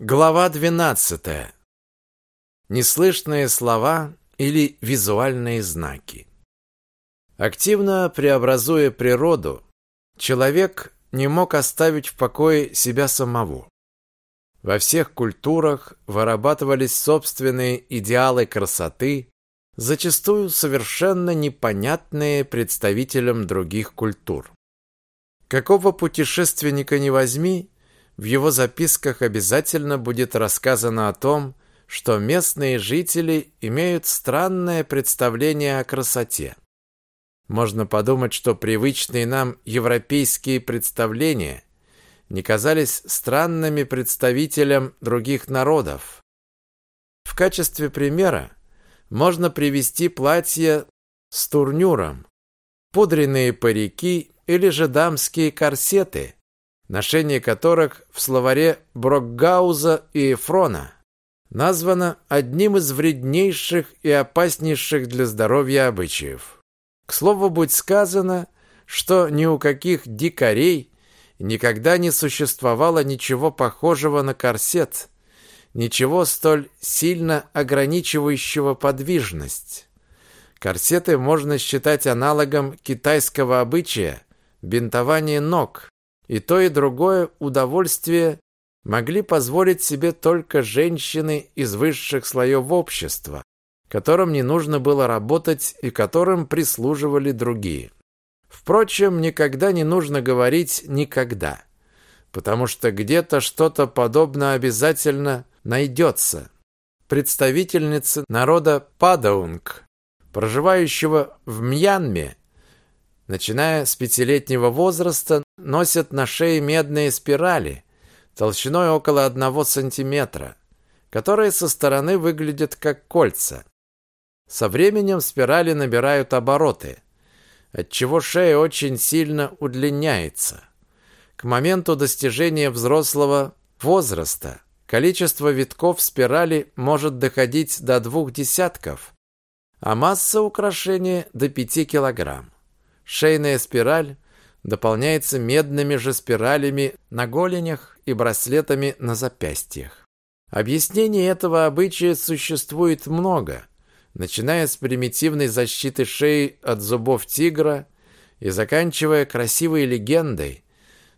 Глава 12. Неслышные слова или визуальные знаки. Активно преобразуя природу, человек не мог оставить в покое себя самого. Во всех культурах вырабатывались собственные идеалы красоты, зачастую совершенно непонятные представителям других культур. Какого путешественника не возьми, в его записках обязательно будет рассказано о том, что местные жители имеют странное представление о красоте. Можно подумать, что привычные нам европейские представления не казались странными представителям других народов. В качестве примера можно привести платья с турнюром, пудренные парики или же дамские корсеты – ношение которых в словаре Брокгауза и Эфрона названо одним из вреднейших и опаснейших для здоровья обычаев. К слову, будь сказано, что ни у каких дикарей никогда не существовало ничего похожего на корсет, ничего столь сильно ограничивающего подвижность. Корсеты можно считать аналогом китайского обычая бинтования ног, и то, и другое удовольствие могли позволить себе только женщины из высших слоев общества, которым не нужно было работать и которым прислуживали другие. Впрочем, никогда не нужно говорить «никогда», потому что где-то что-то подобное обязательно найдется. Представительницы народа Падаунг, проживающего в Мьянме, начиная с пятилетнего возраста, носят на шее медные спирали толщиной около одного сантиметра, которые со стороны выглядят как кольца. Со временем спирали набирают обороты, отчего шея очень сильно удлиняется. К моменту достижения взрослого возраста количество витков спирали может доходить до двух десятков, а масса украшения до 5 килограмм. Шейная спираль дополняется медными же спиралями на голенях и браслетами на запястьях. Объяснений этого обычая существует много, начиная с примитивной защиты шеи от зубов тигра и заканчивая красивой легендой,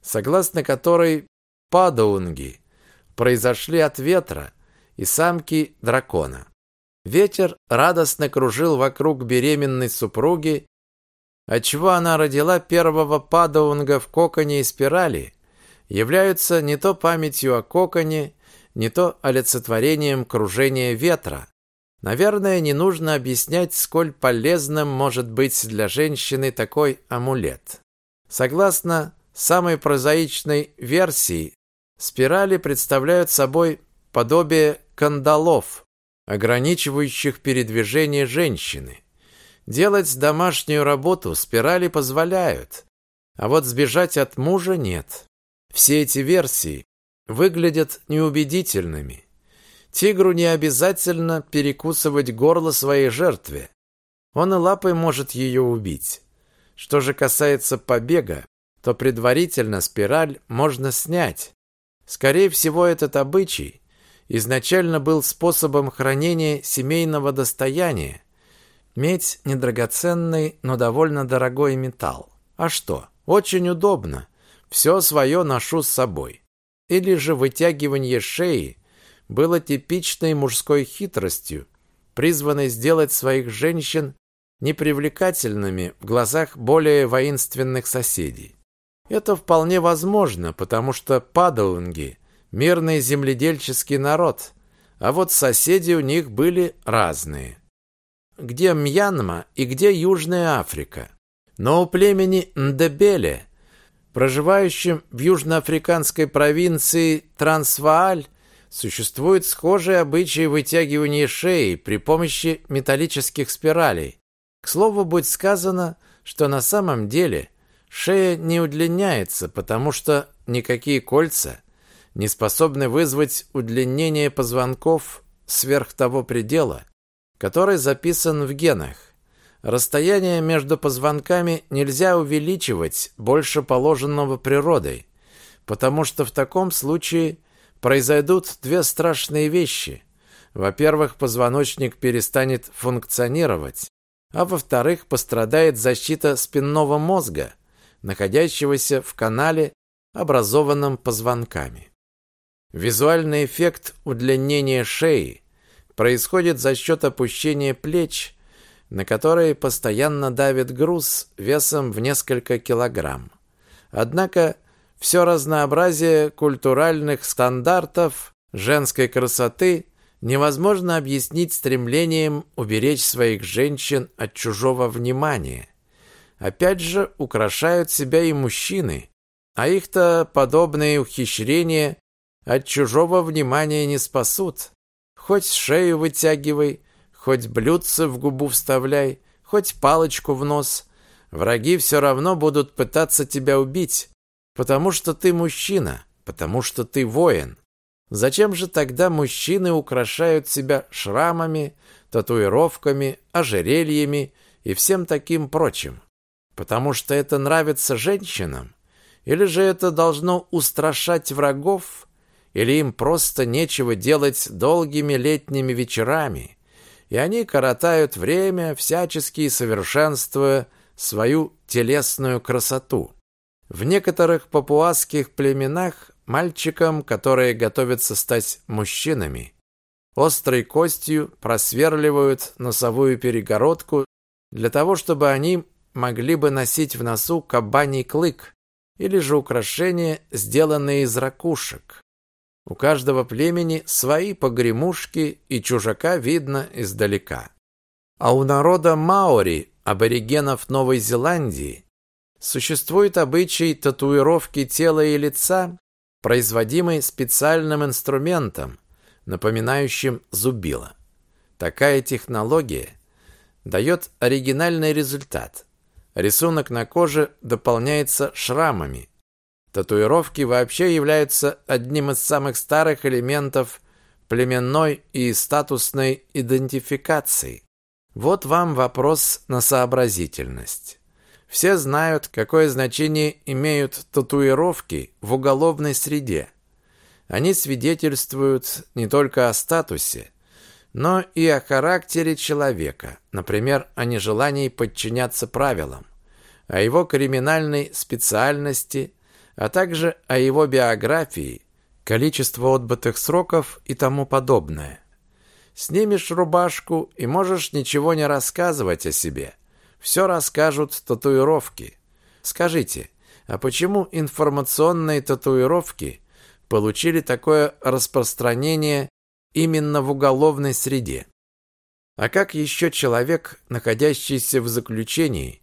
согласно которой падаунги произошли от ветра и самки дракона. Ветер радостно кружил вокруг беременной супруги отчего она родила первого падаунга в коконе и спирали, являются не то памятью о коконе, не то олицетворением кружения ветра. Наверное, не нужно объяснять, сколь полезным может быть для женщины такой амулет. Согласно самой прозаичной версии, спирали представляют собой подобие кандалов, ограничивающих передвижение женщины. Делать домашнюю работу спирали позволяют, а вот сбежать от мужа нет. Все эти версии выглядят неубедительными. Тигру не обязательно перекусывать горло своей жертве. Он и лапой может ее убить. Что же касается побега, то предварительно спираль можно снять. Скорее всего, этот обычай изначально был способом хранения семейного достояния, Медь – недрагоценный, но довольно дорогой металл. А что? Очень удобно. Все свое ношу с собой. Или же вытягивание шеи было типичной мужской хитростью, призванной сделать своих женщин непривлекательными в глазах более воинственных соседей. Это вполне возможно, потому что падаунги – мирный земледельческий народ, а вот соседи у них были разные где Мьянма и где Южная Африка. Но у племени Ndebele, проживающем в южноафриканской провинции Трансвааль, существует схожий обычай вытягивания шеи при помощи металлических спиралей. К слову, будь сказано, что на самом деле шея не удлиняется, потому что никакие кольца не способны вызвать удлинение позвонков сверх того предела, который записан в генах. Расстояние между позвонками нельзя увеличивать больше положенного природой, потому что в таком случае произойдут две страшные вещи. Во-первых, позвоночник перестанет функционировать, а во-вторых, пострадает защита спинного мозга, находящегося в канале, образованном позвонками. Визуальный эффект удлинения шеи происходит за счет опущения плеч, на которые постоянно давит груз весом в несколько килограмм. Однако все разнообразие культуральных стандартов женской красоты невозможно объяснить стремлением уберечь своих женщин от чужого внимания. Опять же, украшают себя и мужчины, а их-то подобные ухищрения от чужого внимания не спасут. Хоть шею вытягивай, хоть блюдце в губу вставляй, хоть палочку в нос. Враги все равно будут пытаться тебя убить, потому что ты мужчина, потому что ты воин. Зачем же тогда мужчины украшают себя шрамами, татуировками, ожерельями и всем таким прочим? Потому что это нравится женщинам? Или же это должно устрашать врагов? Или им просто нечего делать долгими летними вечерами? И они коротают время, всячески совершенствуя свою телесную красоту. В некоторых папуасских племенах Мальчикам, которые готовятся стать мужчинами, острой костью просверливают носовую перегородку для того, чтобы они могли бы носить в носу кабаний клык или же украшения, сделанные из ракушек. У каждого племени свои погремушки, и чужака видно издалека. А у народа маори, аборигенов Новой Зеландии, существует обычай татуировки тела и лица производимый специальным инструментом, напоминающим зубило. Такая технология дает оригинальный результат. Рисунок на коже дополняется шрамами. Татуировки вообще являются одним из самых старых элементов племенной и статусной идентификации. Вот вам вопрос на сообразительность. Все знают, какое значение имеют татуировки в уголовной среде. Они свидетельствуют не только о статусе, но и о характере человека, например, о нежелании подчиняться правилам, о его криминальной специальности, а также о его биографии, количество отбытых сроков и тому подобное. Снимешь рубашку и можешь ничего не рассказывать о себе – все расскажут татуировки. Скажите, а почему информационные татуировки получили такое распространение именно в уголовной среде? А как еще человек, находящийся в заключении,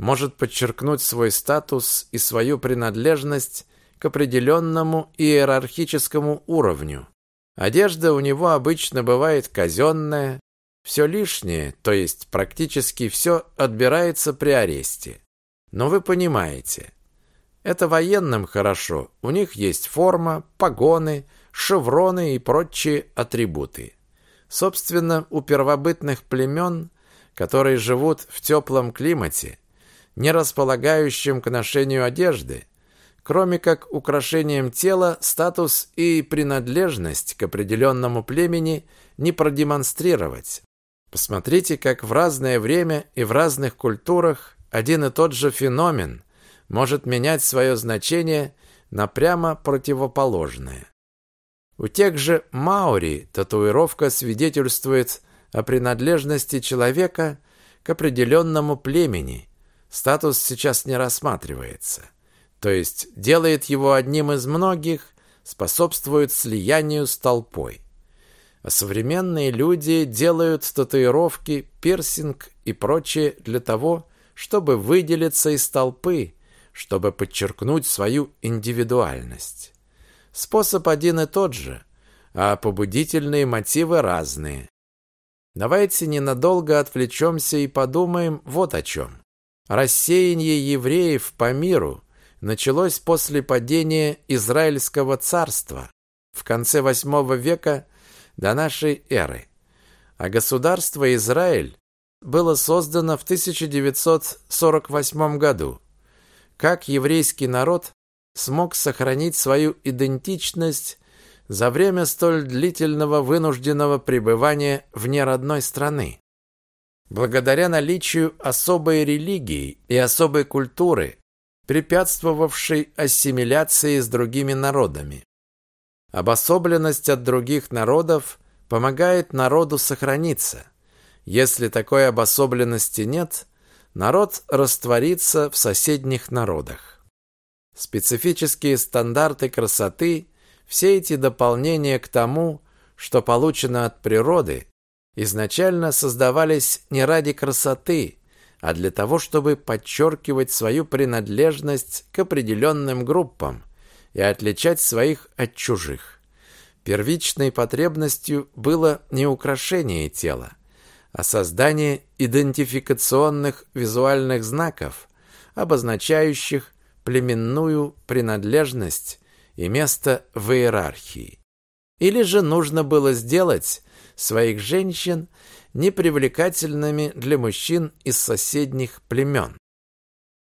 может подчеркнуть свой статус и свою принадлежность к определенному иерархическому уровню? Одежда у него обычно бывает казенная, все лишнее, то есть практически все, отбирается при аресте. Но вы понимаете, это военным хорошо. У них есть форма, погоны, шевроны и прочие атрибуты. Собственно, у первобытных племен, которые живут в теплом климате, не располагающем к ношению одежды, кроме как украшением тела, статус и принадлежность к определенному племени не продемонстрировать. Посмотрите, как в разное время и в разных культурах один и тот же феномен может менять свое значение на прямо противоположное. У тех же маори татуировка свидетельствует о принадлежности человека к определенному племени. Статус сейчас не рассматривается. То есть делает его одним из многих, способствует слиянию с толпой. А современные люди делают татуировки, пирсинг и прочее для того, чтобы выделиться из толпы, чтобы подчеркнуть свою индивидуальность. Способ один и тот же, а побудительные мотивы разные. Давайте ненадолго отвлечемся и подумаем вот о чем. Рассеяние евреев по миру началось после падения Израильского царства в конце VIII века до нашей эры. А государство Израиль было создано в 1948 году. Как еврейский народ смог сохранить свою идентичность за время столь длительного вынужденного пребывания вне родной страны. Благодаря наличию особой религии и особой культуры, препятствовавшей ассимиляции с другими народами. Обособленность от других народов помогает народу сохраниться. Если такой обособленности нет, народ растворится в соседних народах. Специфические стандарты красоты, все эти дополнения к тому, что получено от природы, изначально создавались не ради красоты, а для того, чтобы подчеркивать свою принадлежность к определенным группам и отличать своих от чужих. Первичной потребностью было не украшение тела, а создание идентификационных визуальных знаков, обозначающих племенную принадлежность и место в иерархии. Или же нужно было сделать своих женщин непривлекательными для мужчин из соседних племен.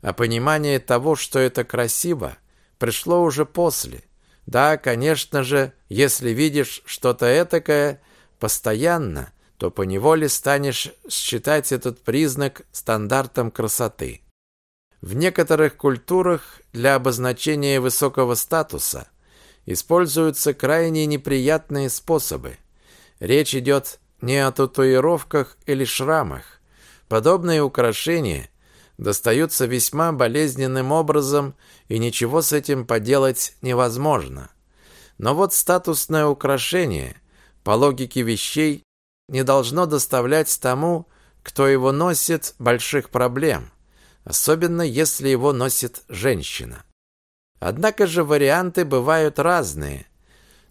А понимание того, что это красиво, пришло уже после. Да, конечно же, если видишь что-то этакое постоянно, то поневоле станешь считать этот признак стандартом красоты. В некоторых культурах для обозначения высокого статуса используются крайне неприятные способы. Речь идет не о татуировках или шрамах. Подобные украшения достаются весьма болезненным образом, и ничего с этим поделать невозможно. Но вот статусное украшение, по логике вещей, не должно доставлять тому, кто его носит, больших проблем, особенно если его носит женщина. Однако же варианты бывают разные.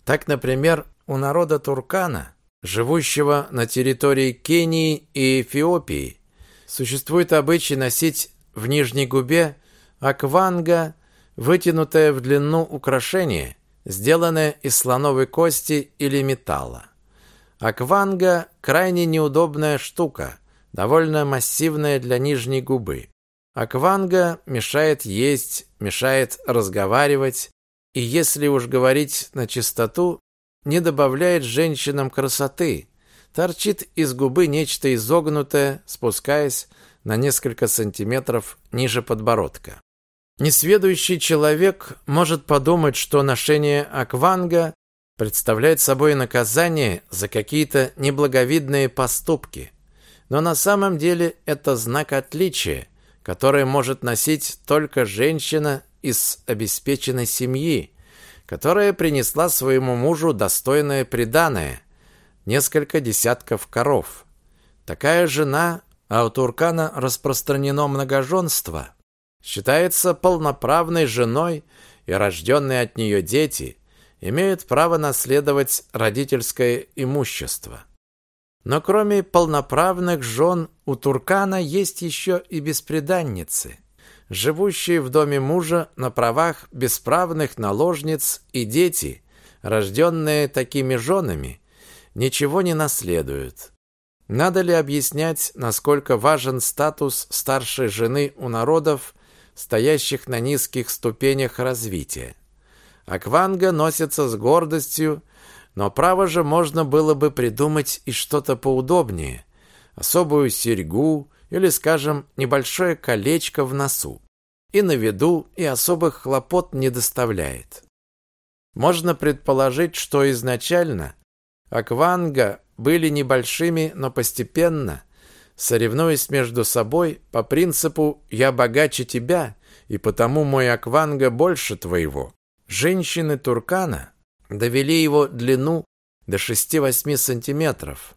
Так, например, у народа Туркана, живущего на территории Кении и Эфиопии, Существует обычай носить в нижней губе акванга, вытянутое в длину украшение, сделанное из слоновой кости или металла. Акванга – крайне неудобная штука, довольно массивная для нижней губы. Акванга мешает есть, мешает разговаривать, и если уж говорить на чистоту, не добавляет женщинам красоты, Торчит из губы нечто изогнутое, спускаясь на несколько сантиметров ниже подбородка. Несведущий человек может подумать, что ношение акванга представляет собой наказание за какие-то неблаговидные поступки. Но на самом деле это знак отличия, который может носить только женщина из обеспеченной семьи, которая принесла своему мужу достойное приданое, несколько десятков коров. Такая жена, а у Туркана распространено многоженство, считается полноправной женой, и рожденные от нее дети имеют право наследовать родительское имущество. Но кроме полноправных жен у Туркана есть еще и бесприданницы, живущие в доме мужа на правах бесправных наложниц и дети, рожденные такими женами, ничего не наследуют. Надо ли объяснять, насколько важен статус старшей жены у народов, стоящих на низких ступенях развития? Акванга носится с гордостью, но право же можно было бы придумать и что-то поудобнее, особую серьгу или, скажем, небольшое колечко в носу. И на виду, и особых хлопот не доставляет. Можно предположить, что изначально Акванга были небольшими, но постепенно, соревнуясь между собой по принципу «я богаче тебя, и потому мой акванга больше твоего», женщины Туркана довели его длину до 6-8 сантиметров.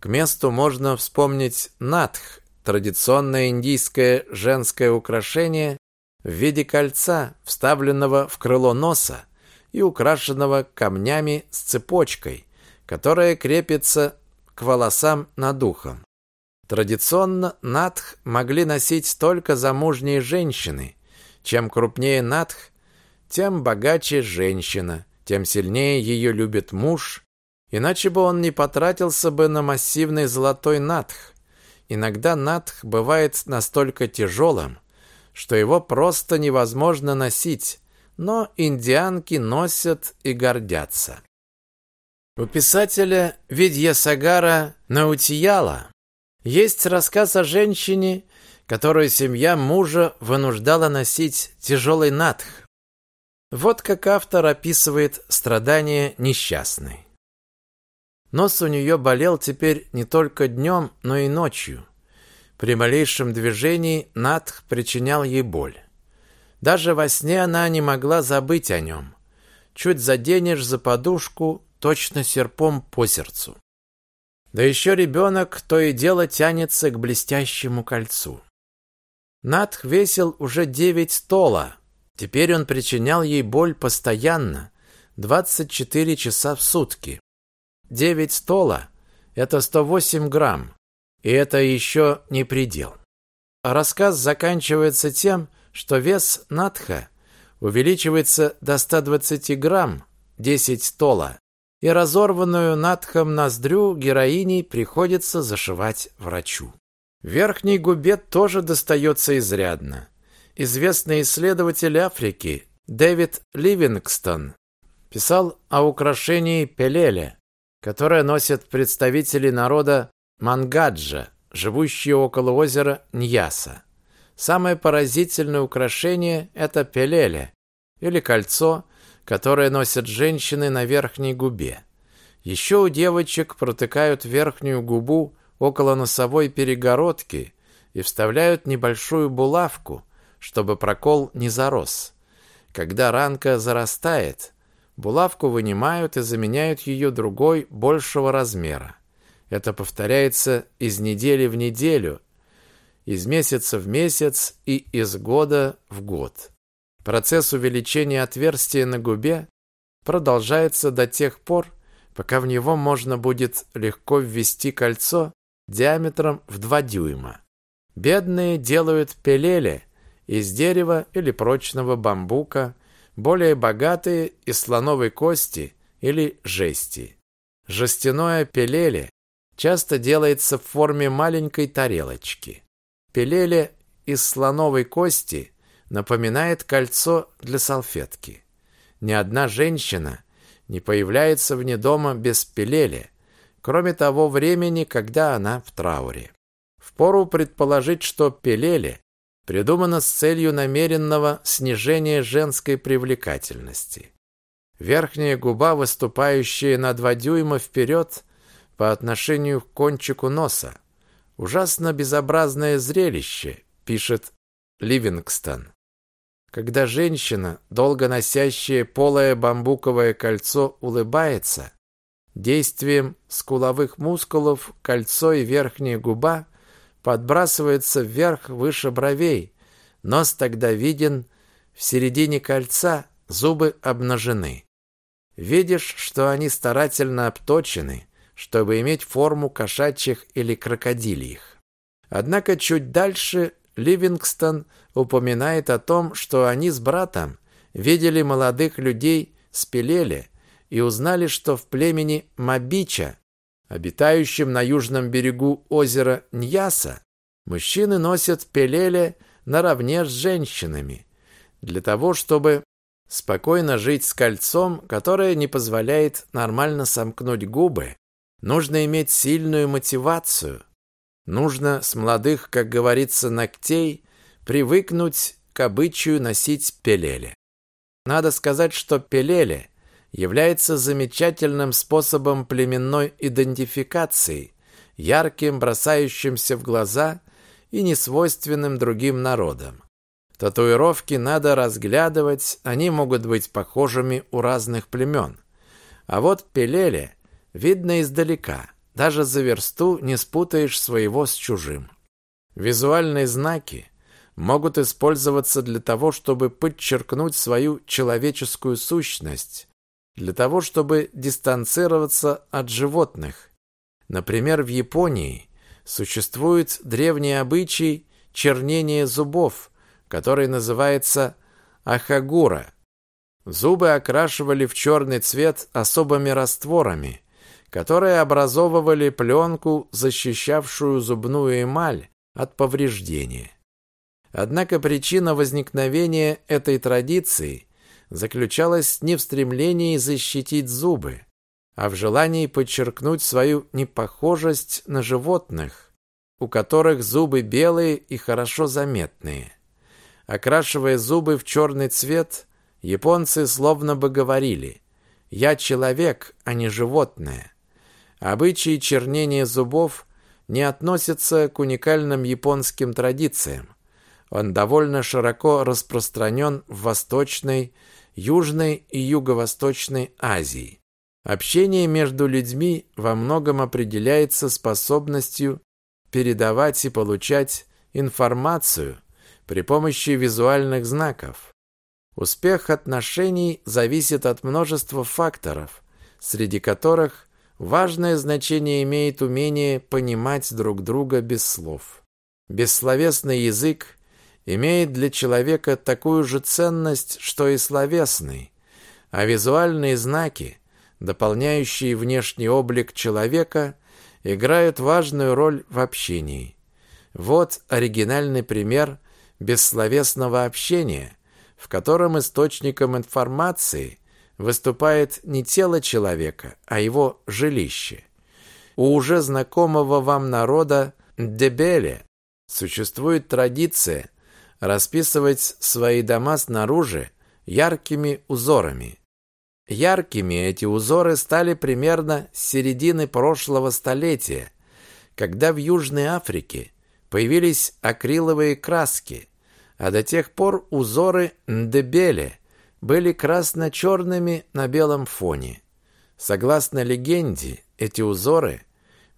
К месту можно вспомнить натх, традиционное индийское женское украшение в виде кольца, вставленного в крыло носа и украшенного камнями с цепочкой – которая крепится к волосам над ухом. Традиционно надх могли носить только замужние женщины. Чем крупнее надх, тем богаче женщина, тем сильнее ее любит муж, иначе бы он не потратился бы на массивный золотой надх. Иногда надх бывает настолько тяжелым, что его просто невозможно носить, но индианки носят и гордятся. У писателя Видьясагара Наутияла есть рассказ о женщине, которую семья мужа вынуждала носить тяжелый натх. Вот как автор описывает страдания несчастной. Нос у нее болел теперь не только днем, но и ночью. При малейшем движении натх причинял ей боль. Даже во сне она не могла забыть о нем. Чуть заденешь за подушку, точно серпом по сердцу. Да еще ребенок то и дело тянется к блестящему кольцу. Натх весил уже девять стола. Теперь он причинял ей боль постоянно, 24 часа в сутки. Девять стола – это 108 грамм, и это еще не предел. Рассказ заканчивается тем, что вес Натха увеличивается до 120 грамм, 10 стола, и разорванную Натхом ноздрю героиней приходится зашивать врачу. Верхней губе тоже достается изрядно. Известный исследователь Африки Дэвид Ливингстон писал о украшении пелеле, которое носят представители народа Мангаджа, живущие около озера Ньяса. Самое поразительное украшение – это пелеле, или кольцо, которое носят женщины на верхней губе. Еще у девочек протыкают верхнюю губу около носовой перегородки и вставляют небольшую булавку, чтобы прокол не зарос. Когда ранка зарастает, булавку вынимают и заменяют ее другой большего размера. Это повторяется из недели в неделю, из месяца в месяц и из года в год. Процесс увеличения отверстия на губе продолжается до тех пор, пока в него можно будет легко ввести кольцо диаметром в 2 дюйма. Бедные делают пелели из дерева или прочного бамбука, более богатые из слоновой кости или жести. Жестяное пелеле часто делается в форме маленькой тарелочки. Пелеле из слоновой кости напоминает кольцо для салфетки. Ни одна женщина не появляется вне дома без пелели, кроме того времени, когда она в трауре. Впору предположить, что пелели придумано с целью намеренного снижения женской привлекательности. Верхняя губа, выступающая на два дюйма вперед по отношению к кончику носа. Ужасно безобразное зрелище, пишет Ливингстон. Когда женщина, долго носящая полое бамбуковое кольцо, улыбается, действием скуловых мускулов кольцо и верхняя губа подбрасываются вверх выше бровей, нос тогда виден в середине кольца, зубы обнажены. Видишь, что они старательно обточены, чтобы иметь форму кошачьих или крокодильих. Однако чуть дальше Ливингстон упоминает о том, что они с братом видели молодых людей с Пелеле и узнали, что в племени Мабича, обитающем на южном берегу озера Ньяса, мужчины носят Пелеле наравне с женщинами, для того, чтобы спокойно жить с кольцом, которое не позволяет нормально сомкнуть губы, нужно иметь сильную мотивацию – Нужно с молодых, как говорится, ногтей привыкнуть к обычаю носить пелеле. Надо сказать, что пелеле является замечательным способом племенной идентификации, ярким, бросающимся в глаза и несвойственным другим народам. Татуировки надо разглядывать, они могут быть похожими у разных племен. А вот пелеле видно издалека – даже за версту не спутаешь своего с чужим. Визуальные знаки могут использоваться для того, чтобы подчеркнуть свою человеческую сущность, для того, чтобы дистанцироваться от животных. Например, в Японии существует древний обычай чернения зубов, который называется ахагура. Зубы окрашивали в черный цвет особыми растворами – которые образовывали пленку, защищавшую зубную эмаль от повреждения. Однако причина возникновения этой традиции заключалась не в стремлении защитить зубы, а в желании подчеркнуть свою непохожесть на животных, у которых зубы белые и хорошо заметные. Окрашивая зубы в черный цвет, японцы словно бы говорили «Я человек, а не животное». Обычаи чернения зубов не относятся к уникальным японским традициям. Он довольно широко распространен в Восточной, Южной и Юго-Восточной Азии. Общение между людьми во многом определяется способностью передавать и получать информацию при помощи визуальных знаков. Успех отношений зависит от множества факторов, среди которых важное значение имеет умение понимать друг друга без слов. Бессловесный язык имеет для человека такую же ценность, что и словесный, а визуальные знаки – дополняющие внешний облик человека, играют важную роль в общении. Вот оригинальный пример бессловесного общения, в котором источником информации выступает не тело человека, а его жилище. У уже знакомого вам народа Дебеле существует традиция расписывать свои дома снаружи яркими узорами – Яркими эти узоры стали примерно с середины прошлого столетия, когда в Южной Африке появились акриловые краски, а до тех пор узоры Ндебеле были красно-черными на белом фоне. Согласно легенде, эти узоры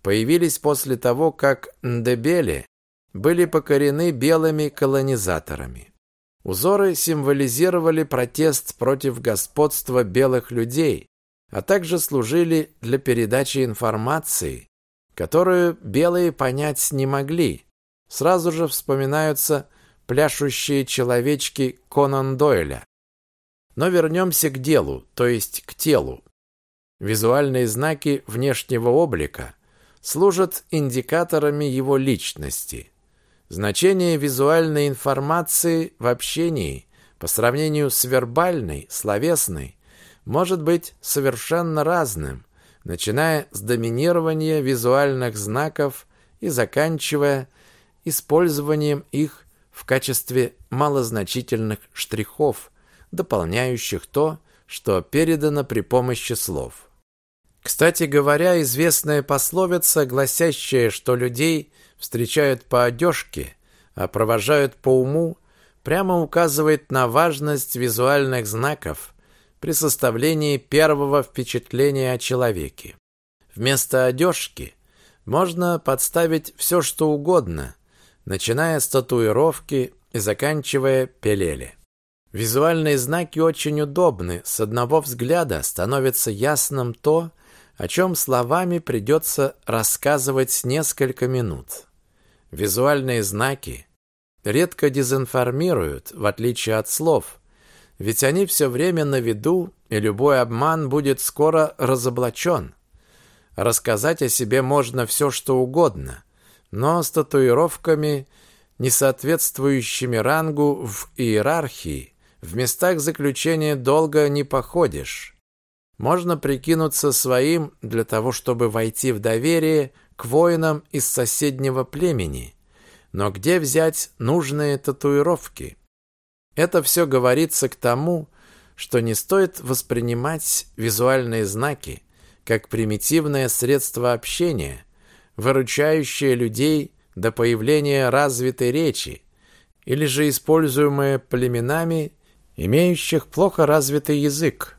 появились после того, как Ндебеле были покорены белыми колонизаторами. Узоры символизировали протест против господства белых людей, а также служили для передачи информации, которую белые понять не могли. Сразу же вспоминаются пляшущие человечки Конан Дойля. Но вернемся к делу, то есть к телу. Визуальные знаки внешнего облика служат индикаторами его личности – Значение визуальной информации в общении по сравнению с вербальной, словесной, может быть совершенно разным, начиная с доминирования визуальных знаков и заканчивая использованием их в качестве малозначительных штрихов, дополняющих то, что передано при помощи слов. Кстати говоря, известная пословица, гласящая, что людей встречают по одежке, а провожают по уму, прямо указывает на важность визуальных знаков при составлении первого впечатления о человеке. Вместо одежки можно подставить все, что угодно, начиная с татуировки и заканчивая пелеле. Визуальные знаки очень удобны, с одного взгляда становится ясным то, о чем словами придется рассказывать несколько минут. Визуальные знаки редко дезинформируют, в отличие от слов, ведь они все время на виду, и любой обман будет скоро разоблачен. Рассказать о себе можно все, что угодно, но с татуировками, не соответствующими рангу в иерархии, в местах заключения долго не походишь. Можно прикинуться своим для того, чтобы войти в доверие к воинам из соседнего племени. Но где взять нужные татуировки? Это все говорится к тому, что не стоит воспринимать визуальные знаки как примитивное средство общения, выручающее людей до появления развитой речи, или же используемое племенами, имеющих плохо развитый язык.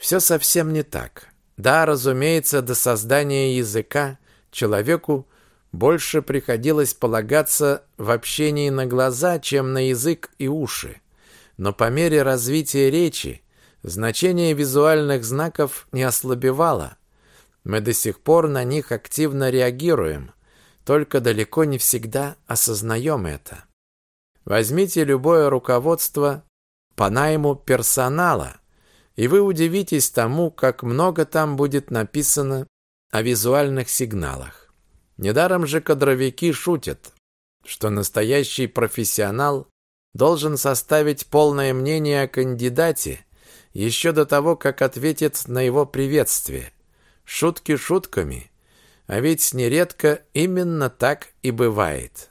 Все совсем не так. Да, разумеется, до создания языка человеку больше приходилось полагаться в общении на глаза, чем на язык и уши. Но по мере развития речи значение визуальных знаков не ослабевало. Мы до сих пор на них активно реагируем, только далеко не всегда осознаем это. Возьмите любое руководство по найму персонала, и вы удивитесь тому, как много там будет написано о визуальных сигналах. Недаром же кадровики шутят, что настоящий профессионал должен составить полное мнение о кандидате еще до того, как ответит на его приветствие. Шутки шутками, а ведь нередко именно так и бывает.